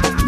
Ah!